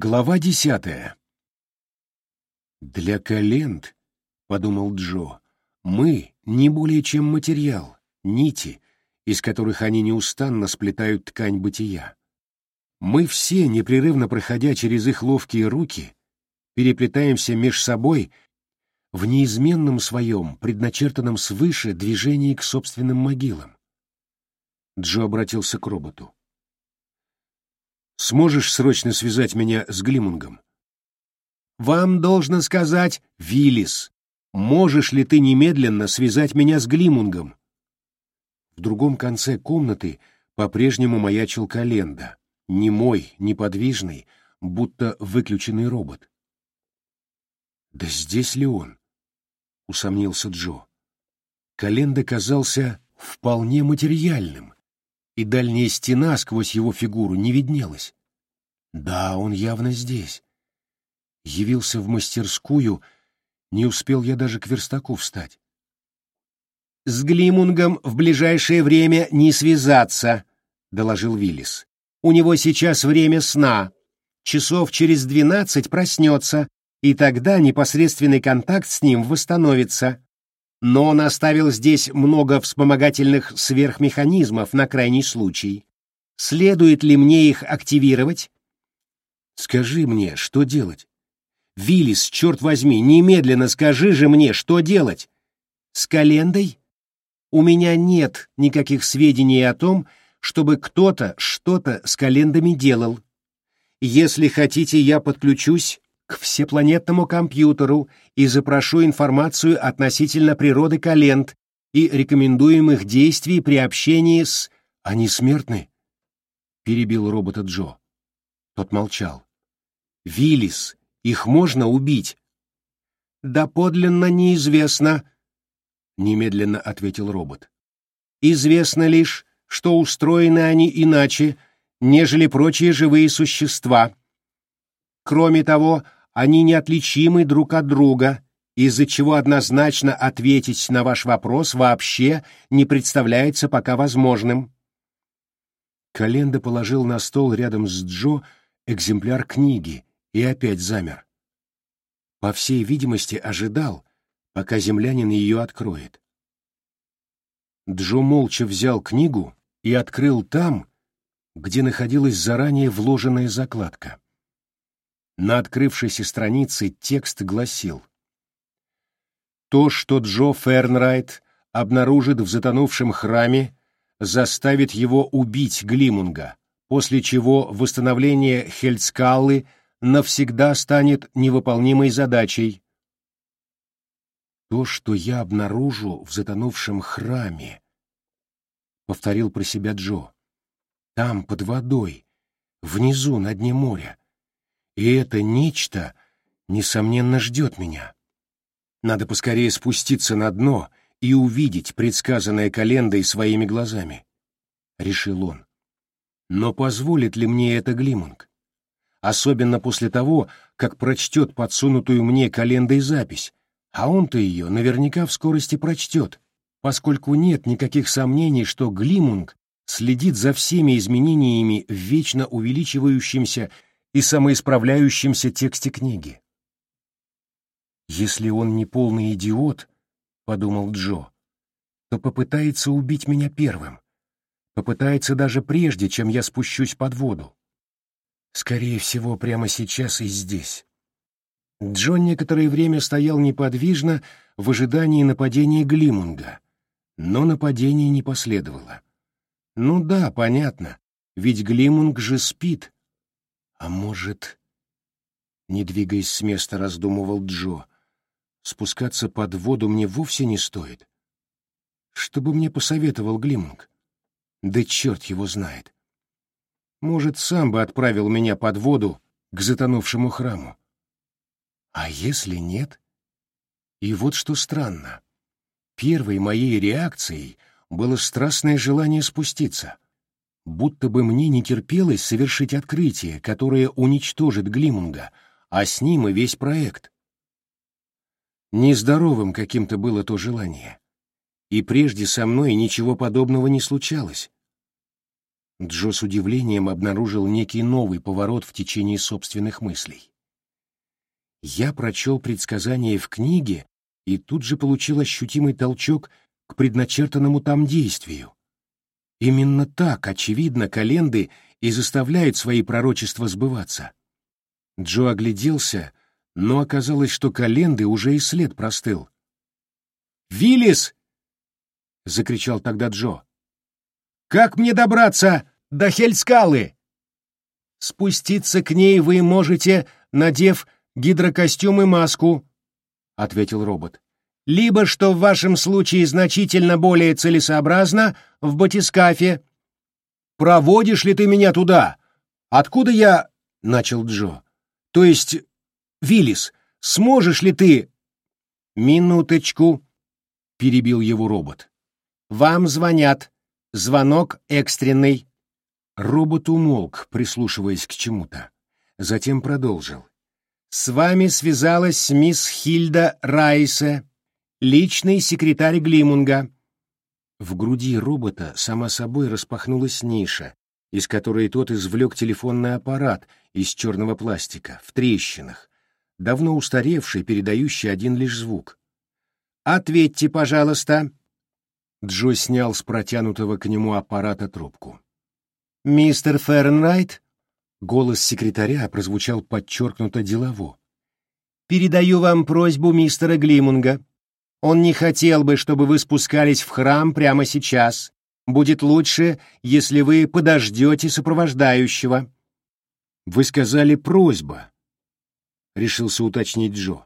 Глава десятая. «Для календ, — подумал Джо, — мы не более чем материал, нити, из которых они неустанно сплетают ткань бытия. Мы все, непрерывно проходя через их ловкие руки, переплетаемся меж собой в неизменном своем, предначертанном свыше движении к собственным могилам. Джо обратился к роботу. Сможешь срочно связать меня с Глимунгом? Вам должно сказать, Виллис, можешь ли ты немедленно связать меня с Глимунгом? В другом конце комнаты по-прежнему маячил Календа, немой, неподвижный, будто выключенный робот. «Да здесь ли он?» — усомнился Джо. Календа казался вполне материальным, и дальняя стена сквозь его фигуру не виднелась. Да, он явно здесь. Явился в мастерскую, не успел я даже к верстаку встать. «С Глимунгом в ближайшее время не связаться», — доложил Виллис. «У него сейчас время сна. Часов через двенадцать проснется, и тогда непосредственный контакт с ним восстановится но он оставил здесь много вспомогательных сверхмеханизмов на крайний случай. Следует ли мне их активировать? Скажи мне, что делать? Виллис, черт возьми, немедленно скажи же мне, что делать? С календой? У меня нет никаких сведений о том, чтобы кто-то что-то с календами делал. Если хотите, я подключусь к всепланетному компьютеру и запрошу информацию относительно природы календ и рекомендуемых действий при общении с... Они смертны? Перебил робота Джо. Тот молчал. Виллис, их можно убить? Да подлинно неизвестно, немедленно ответил робот. Известно лишь, что устроены они иначе, нежели прочие живые существа. Кроме того, они неотличимы друг от друга, из-за чего однозначно ответить на ваш вопрос вообще не представляется пока возможным. Календа положил на стол рядом с Джо экземпляр книги и опять замер. По всей видимости, ожидал, пока землянин ее откроет. Джо молча взял книгу и открыл там, где находилась заранее вложенная закладка. На открывшейся странице текст гласил «То, что Джо Фернрайт обнаружит в затонувшем храме, заставит его убить Глимунга, после чего восстановление Хельцкаллы навсегда станет невыполнимой задачей». «То, что я обнаружу в затонувшем храме», — повторил про себя Джо, — «там, под водой, внизу, на дне моря, и это нечто, несомненно, ждет меня. Надо поскорее спуститься на дно и увидеть предсказанное календой своими глазами, — решил он. Но позволит ли мне это Глимунг? Особенно после того, как прочтет подсунутую мне календой запись, а он-то ее наверняка в скорости прочтет, поскольку нет никаких сомнений, что Глимунг следит за всеми изменениями в вечно увеличивающемся и самоисправляющемся тексте книги. «Если он не полный идиот, — подумал Джо, — то попытается убить меня первым, попытается даже прежде, чем я спущусь под воду. Скорее всего, прямо сейчас и здесь». Джо некоторое время стоял неподвижно в ожидании нападения Глимунга, но нападения не последовало. Ну да, понятно, ведь Глимунг же спит, а может... Не двигаясь с места, раздумывал Джо. Спускаться под воду мне вовсе не стоит. Что бы мне посоветовал Глимунг? Да черт его знает. Может, сам бы отправил меня под воду к затонувшему храму. А если нет? И вот что странно. Первой моей реакцией было страстное желание спуститься — будто бы мне не терпелось совершить открытие, которое уничтожит Глимунга, а с ним и весь проект. Нездоровым каким-то было то желание. И прежде со мной ничего подобного не случалось. Джо с удивлением обнаружил некий новый поворот в течение собственных мыслей. Я прочел предсказание в книге и тут же получил ощутимый толчок к предначертанному там действию. Именно так, очевидно, календы и заставляют свои пророчества сбываться. Джо огляделся, но оказалось, что календы уже и след простыл. «Виллис!» — закричал тогда Джо. «Как мне добраться до Хельскалы?» «Спуститься к ней вы можете, надев гидрокостюм и маску», — ответил робот. «Либо, что в вашем случае значительно более целесообразно, в батискафе». «Проводишь ли ты меня туда? Откуда я...» — начал Джо. «То есть, Виллис, сможешь ли ты...» «Минуточку», — перебил его робот. «Вам звонят. Звонок экстренный». Робот умолк, прислушиваясь к чему-то. Затем продолжил. «С вами связалась мисс Хильда Райсе, личный секретарь Глимунга». В груди робота сама собой распахнулась ниша, из которой тот извлек телефонный аппарат из черного пластика, в трещинах, давно устаревший, передающий один лишь звук. «Ответьте, пожалуйста». Джо снял с протянутого к нему аппарата трубку. «Мистер Фернрайт?» Голос секретаря прозвучал подчеркнуто делово. «Передаю вам просьбу мистера Глимунга. Он не хотел бы, чтобы вы спускались в храм прямо сейчас. Будет лучше, если вы подождете сопровождающего». «Вы сказали просьба», — решился уточнить Джо.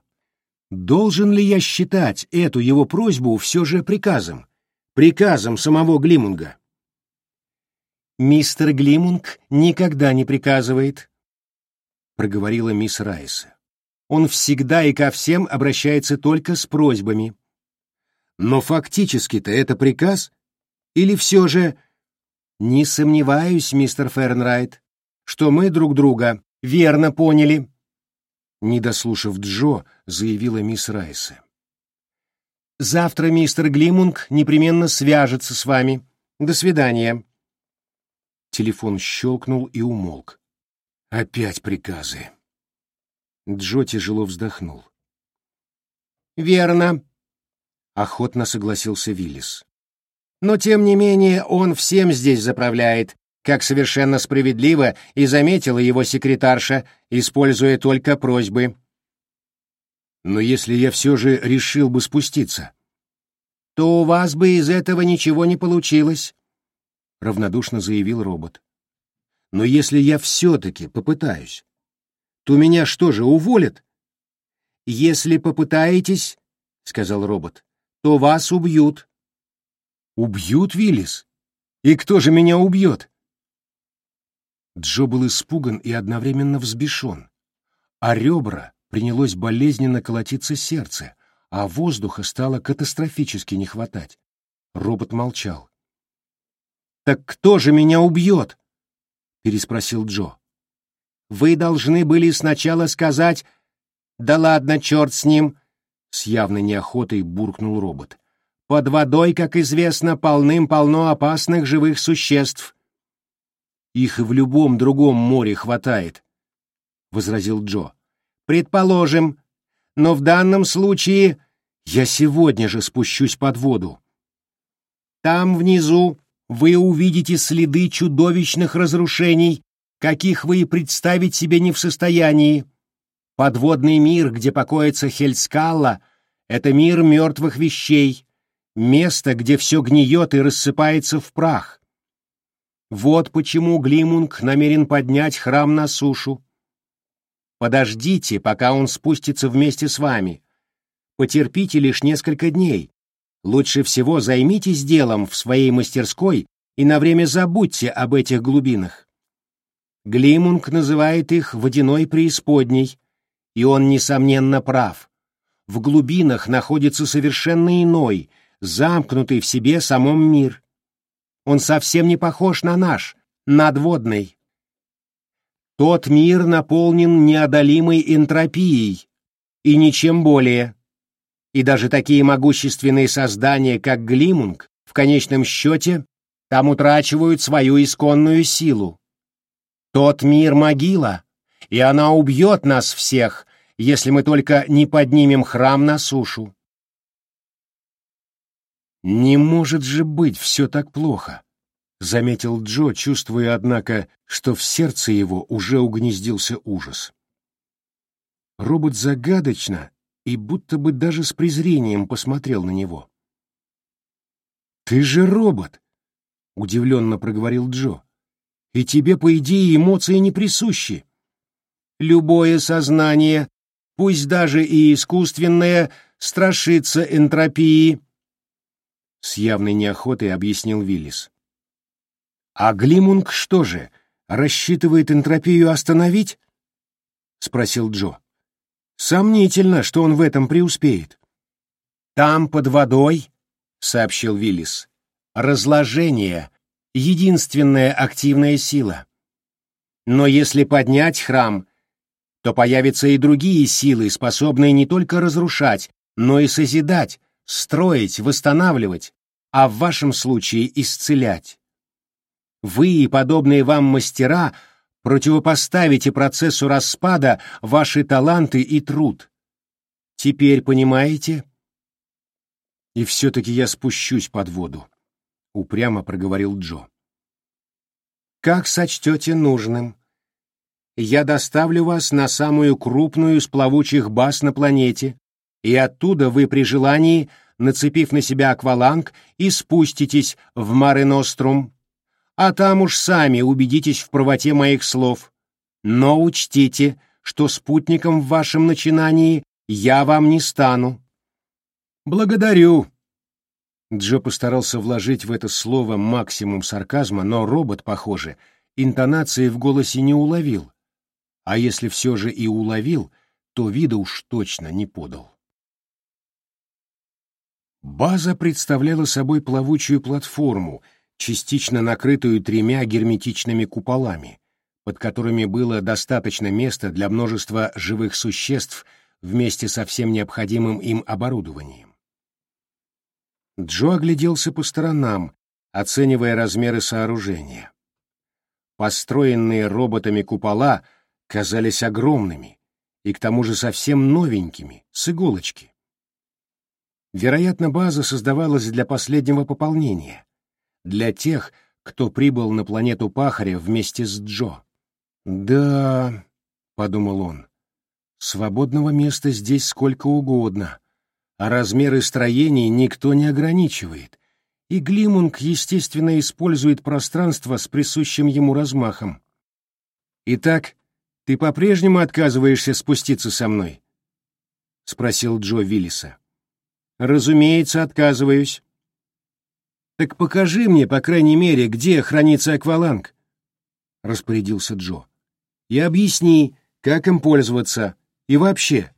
«Должен ли я считать эту его просьбу все же приказом? Приказом самого Глимунга?» «Мистер Глимунг никогда не приказывает», — проговорила мисс Райса. «Он всегда и ко всем обращается только с просьбами». «Но фактически-то это приказ? Или все же...» «Не сомневаюсь, мистер Фернрайт, что мы друг друга верно поняли», — не дослушав Джо, заявила мисс Райса. «Завтра мистер Глимунг непременно свяжется с вами. До свидания». Телефон щелкнул и умолк. Опять приказы. Джо тяжело вздохнул. «Верно», — охотно согласился Виллис. «Но тем не менее он всем здесь заправляет, как совершенно справедливо и заметила его секретарша, используя только просьбы». «Но если я все же решил бы спуститься...» «То у вас бы из этого ничего не получилось», равнодушно заявил робот. Но если я все-таки попытаюсь, то меня что же, уволят? Если попытаетесь, сказал робот, то вас убьют. Убьют, Виллис? И кто же меня убьет? Джо был испуган и одновременно взбешен. А ребра принялось болезненно колотиться сердце, а воздуха стало катастрофически не хватать. Робот молчал. «Так кто же меня убьет?» — переспросил Джо. «Вы должны были сначала сказать...» «Да ладно, черт с ним!» — с явной неохотой буркнул робот. «Под водой, как известно, полным-полно опасных живых существ». «Их и в любом другом море хватает», — возразил Джо. «Предположим. Но в данном случае я сегодня же спущусь под воду». «Там внизу вы увидите следы чудовищных разрушений, каких вы и представить себе не в состоянии. Подводный мир, где покоится Хельскалла, — это мир мертвых вещей, место, где все гниет и рассыпается в прах. Вот почему Глимунг намерен поднять храм на сушу. Подождите, пока он спустится вместе с вами. Потерпите лишь несколько дней, Лучше всего займитесь делом в своей мастерской и на время забудьте об этих глубинах. Глимунг называет их водяной преисподней, и он, несомненно, прав. В глубинах находится совершенно иной, замкнутый в себе самом мир. Он совсем не похож на наш, надводный. Тот мир наполнен неодолимой энтропией, и ничем более и даже такие могущественные создания, как Глимунг, в конечном счете там утрачивают свою исконную силу. Тот мир — могила, и она убьет нас всех, если мы только не поднимем храм на сушу. «Не может же быть все так плохо», — заметил Джо, чувствуя, однако, что в сердце его уже угнездился ужас. Робот загадочно и будто бы даже с презрением посмотрел на него. «Ты же робот!» — удивленно проговорил Джо. «И тебе, по идее, эмоции не присущи. Любое сознание, пусть даже и искусственное, страшится энтропии», — с явной неохотой объяснил Виллис. «А Глимунг что же, рассчитывает энтропию остановить?» — спросил Джо. «Сомнительно, что он в этом преуспеет». «Там, под водой, сообщил Виллис. Разложение — единственная активная сила. Но если поднять храм, то появятся и другие силы, способные не только разрушать, но и созидать, строить, восстанавливать, а в вашем случае исцелять. Вы и подобные вам мастера противопоставите процессу распада ваши таланты и труд. Теперь понимаете? и все-таки я спущусь под воду», — упрямо проговорил Джо. «Как сочтете нужным. Я доставлю вас на самую крупную из плавучих баз на планете, и оттуда вы при желании, нацепив на себя акваланг, и спуститесь в Маре Нострум, а там уж сами убедитесь в правоте моих слов. Но учтите, что спутником в вашем начинании я вам не стану. «Благодарю». Джо постарался вложить в это слово максимум сарказма, но робот, похоже, интонации в голосе не уловил. А если все же и уловил, то вида уж точно не подал. База представляла собой плавучую платформу, частично накрытую тремя герметичными куполами, под которыми было достаточно места для множества живых существ вместе со всем необходимым им оборудованием. Джо огляделся по сторонам, оценивая размеры сооружения. Построенные роботами купола казались огромными и к тому же совсем новенькими, с иголочки. Вероятно, база создавалась для последнего пополнения, для тех, кто прибыл на планету Пахаря вместе с Джо. «Да», — подумал он, — «свободного места здесь сколько угодно, а размеры строений никто не ограничивает, и Глимунг, естественно, использует пространство с присущим ему размахом. «Итак, ты по-прежнему отказываешься спуститься со мной?» — спросил Джо Виллиса. «Разумеется, отказываюсь». «Так покажи мне, по крайней мере, где хранится акваланг», — распорядился Джо. «И объясни, как им пользоваться, и вообще,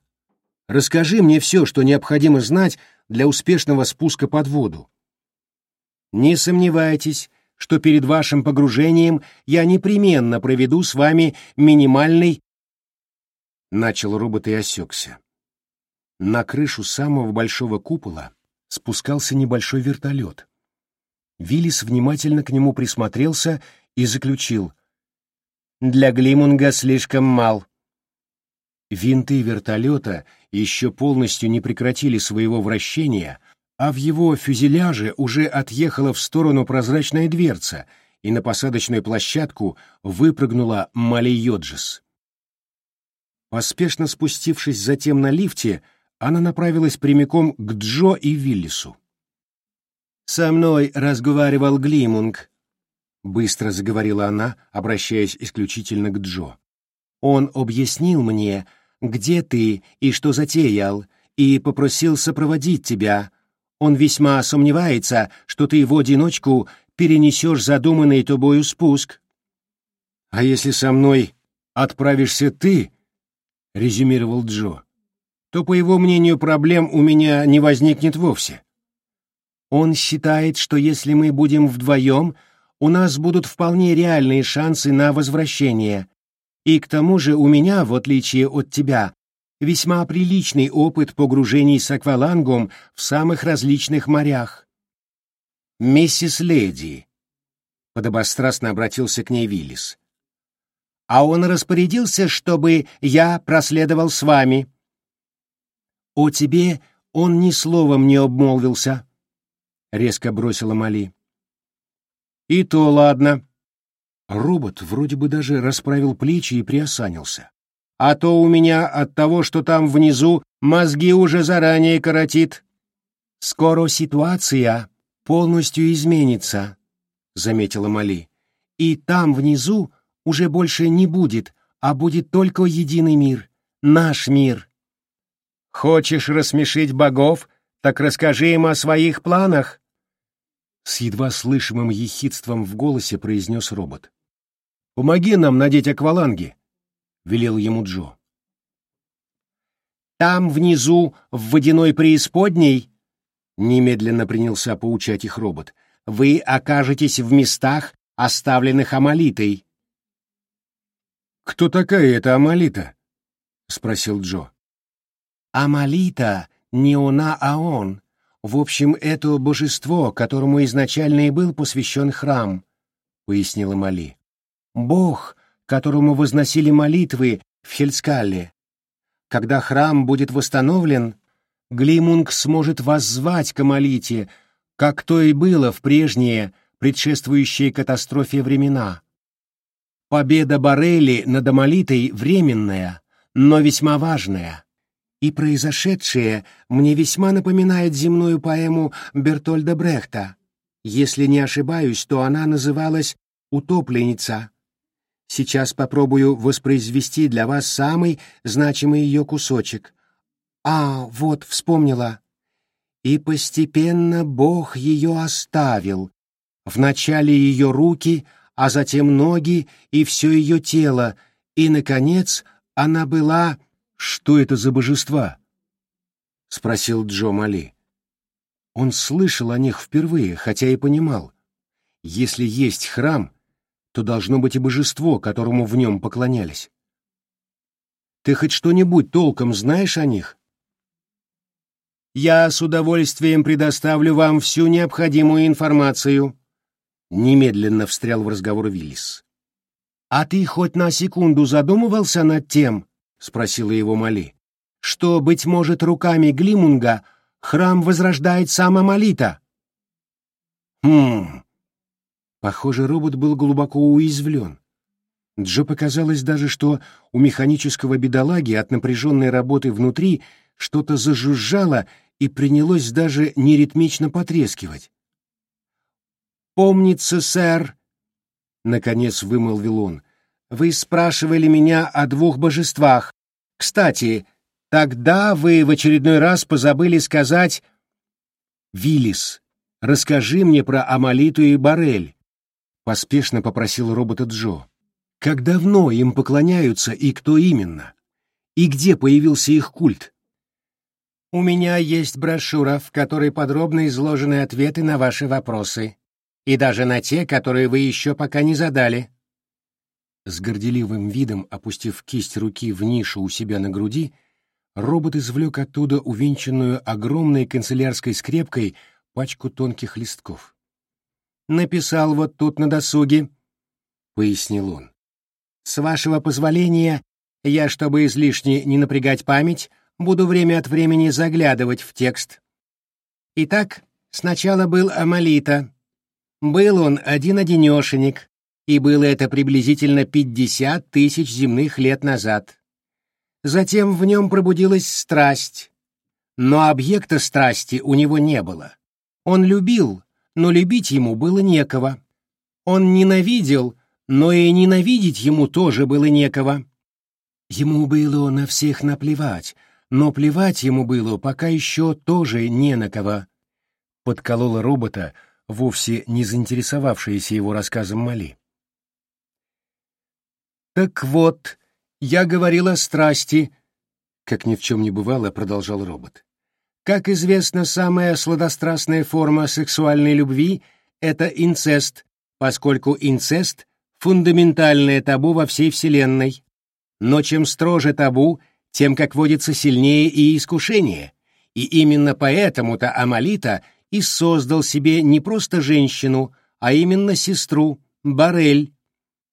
Расскажи мне все, что необходимо знать для успешного спуска под воду. Не сомневайтесь, что перед вашим погружением я непременно проведу с вами минимальный... Начал робот и осекся. На крышу самого большого купола спускался небольшой вертолет. Виллис внимательно к нему присмотрелся и заключил. «Для Глимунга слишком мал». Винты вертолета еще полностью не прекратили своего вращения, а в его фюзеляже уже отъехала в сторону прозрачная дверца, и на посадочную площадку выпрыгнула Мали Йоджис. Поспешно спустившись затем на лифте, она направилась прямиком к Джо и Виллису. «Со мной разговаривал Глимунг», — быстро заговорила она, обращаясь исключительно к Джо. «Он объяснил мне, где ты и что затеял, и попросил сопроводить тебя. Он весьма сомневается, что ты в одиночку перенесешь задуманный тобою спуск. А если со мной отправишься ты, — резюмировал Джо, — то, по его мнению, проблем у меня не возникнет вовсе. Он считает, что если мы будем вдвоем, у нас будут вполне реальные шансы на возвращение, и к тому же у меня, в отличие от тебя, весьма приличный опыт погружений с аквалангом в самых различных морях. «Миссис Леди», подобострастно обратился к ней Виллис. А он распорядился, чтобы я проследовал с вами. О тебе он ни словом не обмолвился, резко бросила Мали. И то ладно. Робот вроде бы даже расправил плечи и приосанился. А то у меня от того, что там внизу, мозги уже заранее коротит. Скоро ситуация полностью изменится, заметила Мали. И там внизу уже больше не будет, а будет только единый мир, наш мир. Хочешь рассмешить богов, так расскажи им о своих планах. С едва слышимым ехидством в голосе произнес робот. «Помоги нам надеть акваланги», — велел ему Джо. «Там внизу, в водяной преисподней», — немедленно принялся поучать их робот, — «вы окажетесь в местах, оставленных Амалитой». «Кто такая эта Амалита?» — спросил Джо. «Амалита не она, а он. В общем, это божество, которому изначально и был посвящен храм», — пояснила Мали. «Бог, которому возносили молитвы в Хельскалле. Когда храм будет восстановлен, Глимунг сможет воззвать к Амалите, как то и было в прежние, предшествующие катастрофе времена. Победа Барели над Амалитой временная, но весьма важная и произошедшее мне весьма напоминает земную поэму Бертольда Брехта. Если не ошибаюсь, то она называлась «Утопленница». Сейчас попробую воспроизвести для вас самый значимый ее кусочек. А, вот, вспомнила. И постепенно Бог ее оставил. Вначале ее руки, а затем ноги и все ее тело, и, наконец, она была «Что это за божества?» — спросил Джо Мали. Он слышал о них впервые, хотя и понимал. Если есть храм, то должно быть и божество, которому в нем поклонялись. Ты хоть что-нибудь толком знаешь о них? Я с удовольствием предоставлю вам всю необходимую информацию. Немедленно встрял в разговор Виллис. А ты хоть на секунду задумывался над тем, — спросила его Мали, — что, быть может, руками Глимунга храм возрождает сама Малита? Хм. Похоже, робот был глубоко уязвлен. Джо показалось даже, что у механического бедолаги от напряженной работы внутри что-то зажужжало и принялось даже неритмично потрескивать. «Помнится, сэр», — наконец вымолвил он, — «вы спрашивали меня о двух божествах, кстати, тогда вы в очередной раз позабыли сказать «Виллис, расскажи мне про Амалиту и Барель», — поспешно попросил робота Джо. «Как давно им поклоняются и кто именно? И где появился их культ?» «У меня есть брошюра, в которой подробно изложены ответы на ваши вопросы, и даже на те, которые вы еще пока не задали», с горделивым видом, опустив кисть руки в нишу у себя на груди, робот извлек оттуда увенчанную огромной канцелярской скрепкой пачку тонких листков. «Написал вот тут на досуге», — пояснил он. «С вашего позволения, я, чтобы излишне не напрягать память, буду время от времени заглядывать в текст. Итак, сначала был Амалита. Был он один-одинешенек, и было это приблизительно пятьдесят тысяч земных лет назад. Затем в нем пробудилась страсть, но объекта страсти у него не было. Он любил, но любить ему было некого. Он ненавидел, но и ненавидеть ему тоже было некого. Ему было на всех наплевать, но плевать ему было пока еще тоже не на кого. Подколола робота, вовсе не заинтересовавшаяся его рассказом Мали. «Так вот, я говорил о страсти», — как ни в чем не бывало, продолжал робот. «Как известно, самая сладострастная форма сексуальной любви — это инцест, поскольку инцест — фундаментальное табу во всей Вселенной. Но чем строже табу, тем, как водится, сильнее и искушение. И именно поэтому-то Амалита и создал себе не просто женщину, а именно сестру — Барель.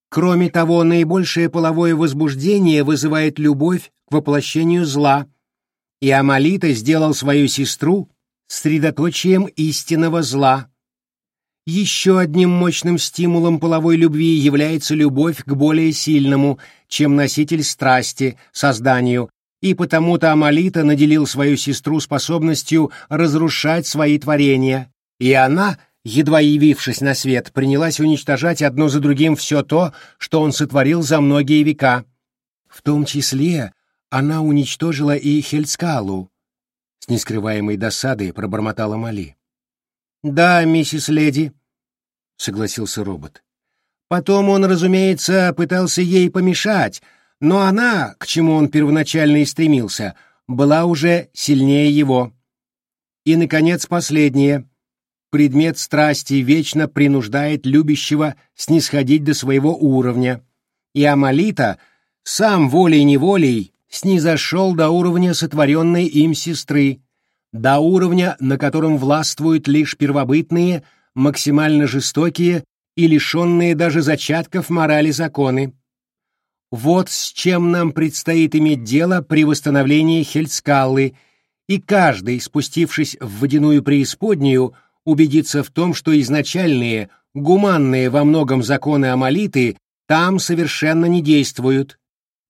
Кроме того, наибольшее половое возбуждение вызывает любовь к воплощению зла, и Амалита сделал свою сестру средоточием истинного зла. Еще одним мощным стимулом половой любви является любовь к более сильному, чем носитель страсти, созданию, и потому-то Амалита наделил свою сестру способностью разрушать свои творения, и она, едва явившись на свет, принялась уничтожать одно за другим все то, что он сотворил за многие века. В том числе она уничтожила и Хельскалу. С нескрываемой досадой пробормотала Мали. «Да, миссис Леди», — согласился робот. «Потом он, разумеется, пытался ей помешать, но она, к чему он первоначально и стремился, была уже сильнее его. И, наконец, последнее. Предмет страсти вечно принуждает любящего снисходить до своего уровня. И Амалита сам волей-неволей снизошел до уровня сотворенной им сестры, до уровня, на котором властвуют лишь первобытные, максимально жестокие и лишенные даже зачатков морали законы. Вот с чем нам предстоит иметь дело при восстановлении Хельскаллы, и каждый, спустившись в водяную преисподнюю, убедится в том, что изначальные, гуманные во многом законы Амалиты там совершенно не действуют,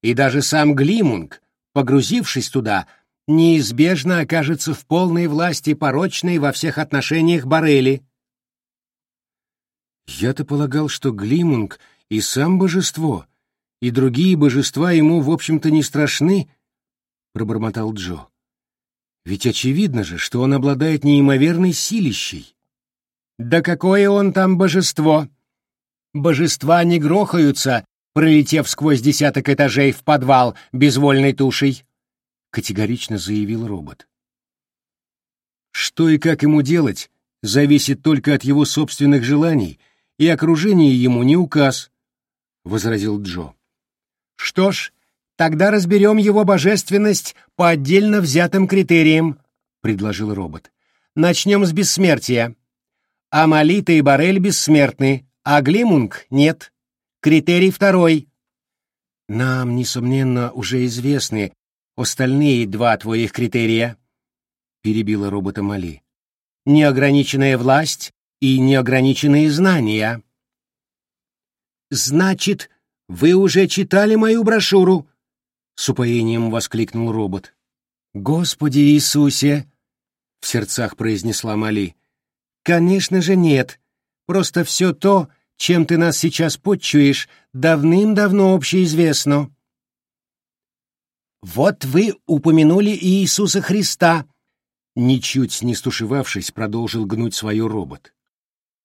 и даже сам Глимунг, погрузившись туда, неизбежно окажется в полной власти порочной во всех отношениях Барели. Я-то полагал, что Глимунг и сам божество, и другие божества ему, в общем-то, не страшны, — пробормотал Джо. Ведь очевидно же, что он обладает неимоверной силищей. Да какое он там божество! Божества не грохаются, пролетев сквозь десяток этажей в подвал безвольной тушей, — категорично заявил робот. Что и как ему делать, зависит только от его собственных желаний, и окружение ему не указ, — возразил Джо. Что ж, тогда разберем его божественность по отдельно взятым критериям, — предложил робот. Начнем с бессмертия. Амалита и Барель бессмертны, а Глимунг — нет. Критерий второй. Нам, несомненно, уже известны остальные два твоих критерия, перебила робота Мали. Неограниченная власть и неограниченные знания. Значит, вы уже читали мою брошюру? С упоением воскликнул робот. Господи Иисусе! В сердцах произнесла Мали. Конечно же нет. Просто все то, чем ты нас сейчас подчуешь, давным-давно общеизвестно. Вот вы упомянули Иисуса Христа, ничуть не стушевавшись, продолжил гнуть свою робот.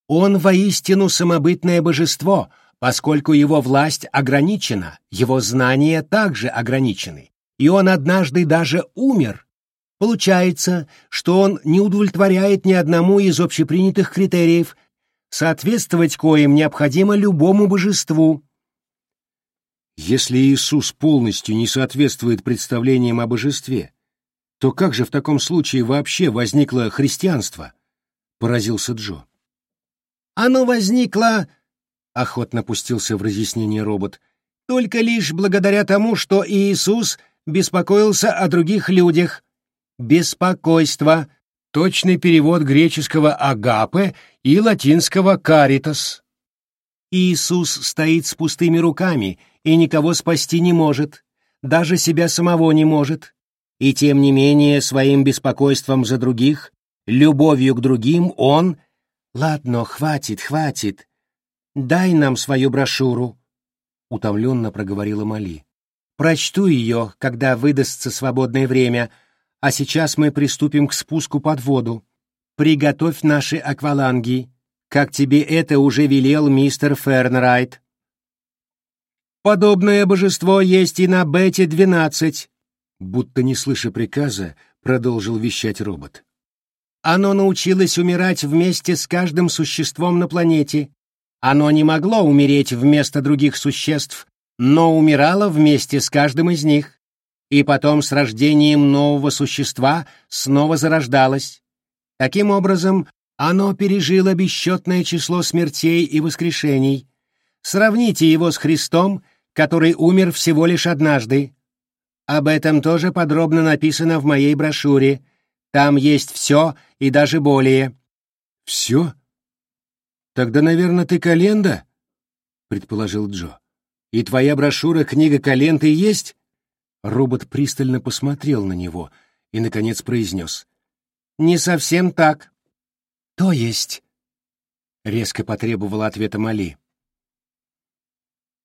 Он воистину самобытное божество, поскольку его власть ограничена, его знания также ограничены, и он однажды даже умер. Получается, что он не удовлетворяет ни одному из общепринятых критериев, соответствовать коим необходимо любому божеству. Если Иисус полностью не соответствует представлениям о божестве, то как же в таком случае вообще возникло христианство? Поразился Джо. Оно возникло, охотно пустился в разъяснение робот, только лишь благодаря тому, что Иисус беспокоился о других людях. Беспокойство точный перевод греческого «агапе» и латинского «каритас». Иисус стоит с пустыми руками и никого спасти не может, даже себя самого не может, и тем не менее своим беспокойством за других, любовью к другим он... «Ладно, хватит, хватит. Дай нам свою брошюру», — утомленно проговорила Мали. «Прочту ее, когда выдастся свободное время», — а сейчас мы приступим к спуску под воду. Приготовь наши акваланги, как тебе это уже велел мистер Фернрайт. Подобное божество есть и на Бете-12, будто не слыша приказа, продолжил вещать робот. Оно научилось умирать вместе с каждым существом на планете. Оно не могло умереть вместо других существ, но умирало вместе с каждым из них и потом с рождением нового существа снова зарождалось. Таким образом, оно пережило бесчетное число смертей и воскрешений, Сравните его с Христом, который умер всего лишь однажды. Об этом тоже подробно написано в моей брошюре. Там есть все и даже более. Все? Тогда, наверное, ты Календа? предположил Джо. И твоя брошюра «Книга Каленты» есть? Робот пристально посмотрел на него и, наконец, произнес. «Не совсем так». «То есть?» — резко потребовала ответа Мали.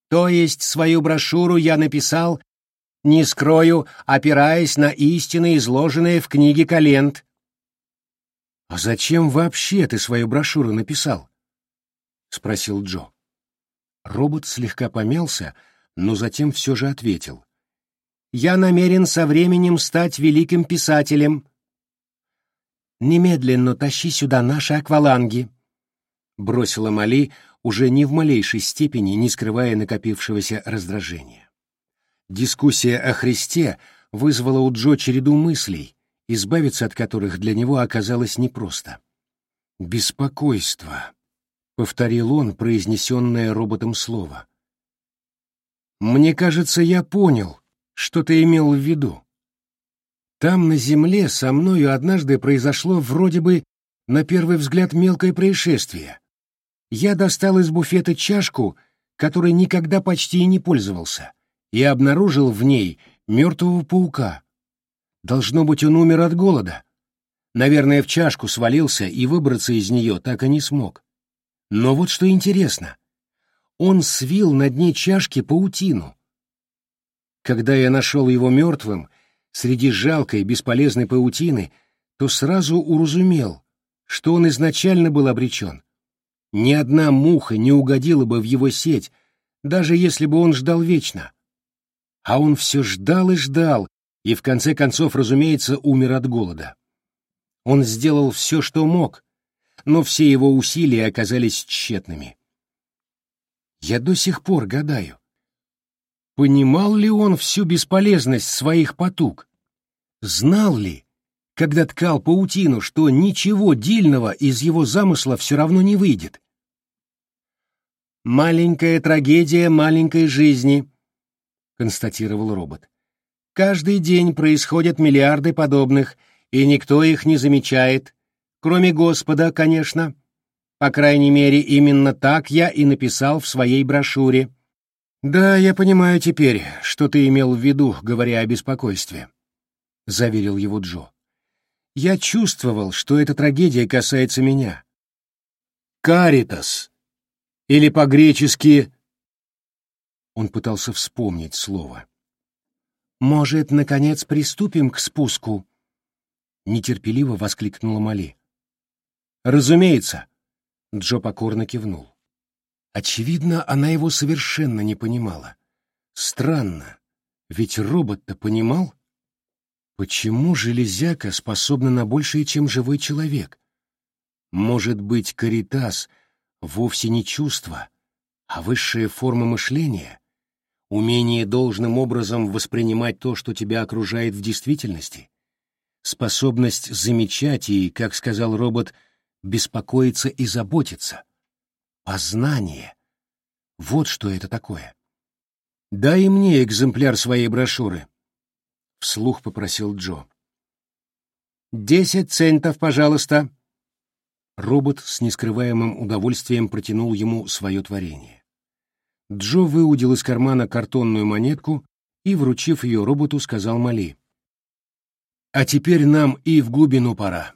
«То есть свою брошюру я написал, не скрою, опираясь на истины, изложенные в книге Калент». «А зачем вообще ты свою брошюру написал?» — спросил Джо. Робот слегка помялся, но затем все же ответил. Я намерен со временем стать великим писателем. Немедленно тащи сюда наши акваланги, бросила Мали, уже не в малейшей степени не скрывая накопившегося раздражения. Дискуссия о Христе вызвала у Джо череду мыслей, избавиться от которых для него оказалось непросто. «Беспокойство», — повторил он произнесенное роботом слово. «Мне кажется, я понял, что ты имел в виду? Там, на земле, со мною однажды произошло вроде бы, на первый взгляд, мелкое происшествие. Я достал из буфета чашку, которой никогда почти и не пользовался, и обнаружил в ней мертвого паука. Должно быть, он умер от голода. Наверное, в чашку свалился и выбраться из нее так и не смог. Но вот что интересно. Он свил на дне чашки паутину, когда я нашел его мертвым, среди жалкой, бесполезной паутины, то сразу уразумел, что он изначально был обречен. Ни одна муха не угодила бы в его сеть, даже если бы он ждал вечно. А он все ждал и ждал, и в конце концов, разумеется, умер от голода. Он сделал все, что мог, но все его усилия оказались тщетными. Я до сих пор гадаю, Понимал ли он всю бесполезность своих потуг? Знал ли, когда ткал паутину, что ничего дельного из его замысла все равно не выйдет? «Маленькая трагедия маленькой жизни», — констатировал робот. «Каждый день происходят миллиарды подобных, и никто их не замечает, кроме Господа, конечно. По крайней мере, именно так я и написал в своей брошюре». «Да, я понимаю теперь, что ты имел в виду, говоря о беспокойстве», — заверил его Джо. «Я чувствовал, что эта трагедия касается меня». «Каритас» или по-гречески... Он пытался вспомнить слово. «Может, наконец приступим к спуску?» Нетерпеливо воскликнула Мали. «Разумеется», — Джо покорно кивнул. Очевидно, она его совершенно не понимала. Странно, ведь робот-то понимал. Почему железяка способна на большее, чем живой человек? Может быть, каритас вовсе не чувство, а высшая форма мышления? Умение должным образом воспринимать то, что тебя окружает в действительности? Способность замечать и, как сказал робот, беспокоиться и заботиться — Познание. Вот что это такое. Дай мне экземпляр своей брошюры. Вслух попросил Джо. «Десять центов, пожалуйста». Робот с нескрываемым удовольствием протянул ему свое творение. Джо выудил из кармана картонную монетку и, вручив ее роботу, сказал Мали. «А теперь нам и в глубину пора».